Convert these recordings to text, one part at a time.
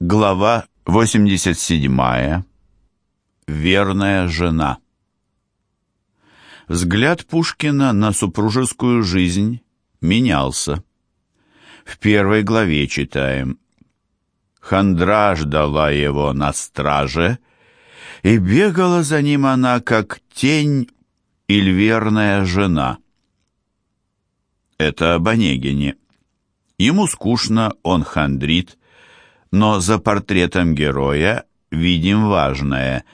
Глава 87. Верная жена. Взгляд Пушкина на супружескую жизнь менялся. В первой главе читаем «Хандра ждала его на страже, и бегала за ним она, как тень или верная жена». Это об Онегине. Ему скучно, он хандрит, но за портретом героя видим важное.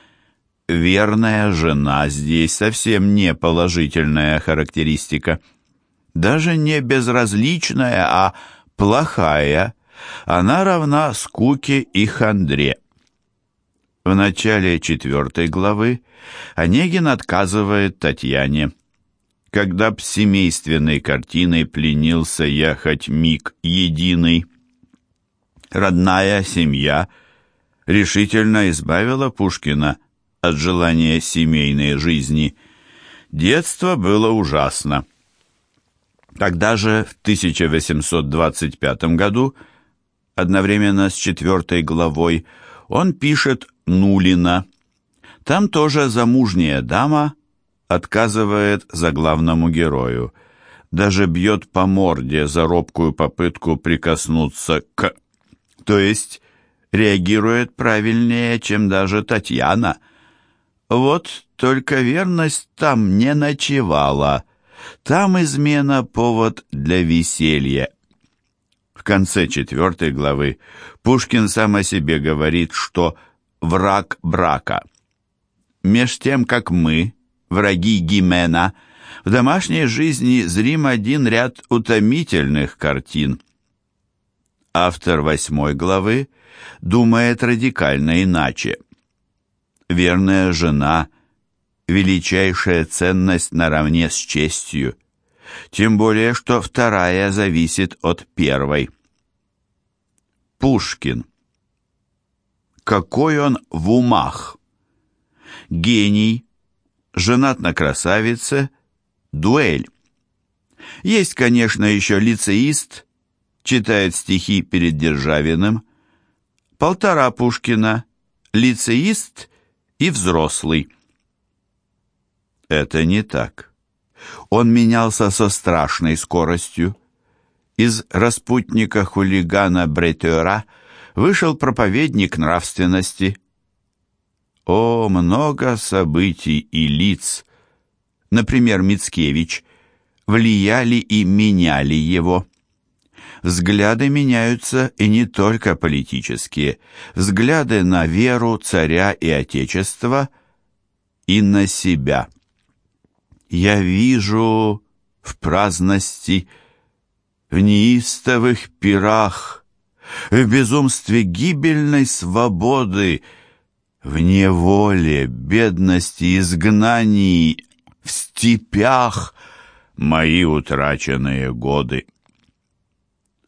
Верная жена здесь совсем не положительная характеристика. Даже не безразличная, а плохая. Она равна скуке и хандре. В начале четвертой главы Онегин отказывает Татьяне. Когда б семейственной картиной пленился я хоть миг единый, родная семья решительно избавила Пушкина от желания семейной жизни. Детство было ужасно. Тогда же, в 1825 году, одновременно с четвертой главой, он пишет «Нулина». Там тоже замужняя дама отказывает заглавному герою. Даже бьет по морде за робкую попытку прикоснуться к то есть реагирует правильнее, чем даже Татьяна. Вот только верность там не ночевала. Там измена — повод для веселья. В конце четвертой главы Пушкин сам о себе говорит, что враг брака. Меж тем, как мы, враги Гимена, в домашней жизни зрим один ряд утомительных картин — Автор восьмой главы думает радикально иначе. Верная жена – величайшая ценность наравне с честью, тем более, что вторая зависит от первой. Пушкин. Какой он в умах! Гений, женат на красавице, дуэль. Есть, конечно, еще лицеист, читает стихи перед Державиным, полтора Пушкина, лицеист и взрослый. Это не так. Он менялся со страшной скоростью. Из распутника-хулигана Бретера вышел проповедник нравственности. О, много событий и лиц, например, Мицкевич, влияли и меняли его. Взгляды меняются и не только политические. Взгляды на веру, царя и отечества и на себя. Я вижу в праздности, в неистовых пирах, в безумстве гибельной свободы, в неволе, бедности, изгнании, в степях мои утраченные годы.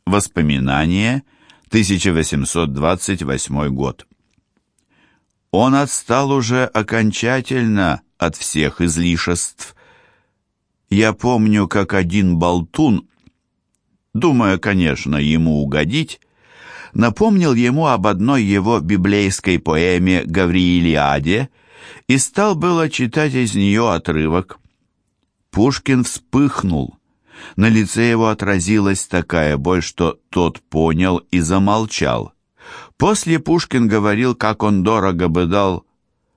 Воспоминания, 1828 год. Он отстал уже окончательно от всех излишеств. Я помню, как один болтун, думая, конечно, ему угодить, напомнил ему об одной его библейской поэме «Гавриилиаде» и стал было читать из нее отрывок. Пушкин вспыхнул, на лице его отразилась такая боль, что тот понял и замолчал. После Пушкин говорил, как он дорого бы дал,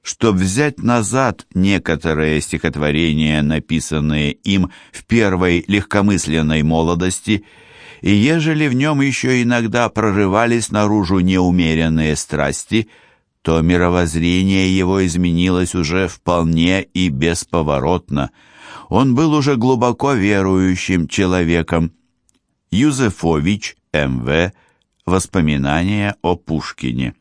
чтобы взять назад некоторые стихотворения, написанные им в первой легкомысленной молодости, и ежели в нем еще иногда прорывались наружу неумеренные страсти, то мировоззрение его изменилось уже вполне и бесповоротно – он был уже глубоко верующим человеком. Юзефович, М.В., Воспоминания о Пушкине.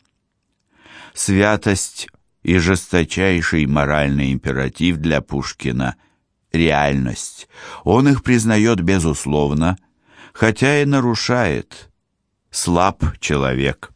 Святость и жесточайший моральный императив для Пушкина – реальность. Он их признает безусловно, хотя и нарушает. Слаб человек.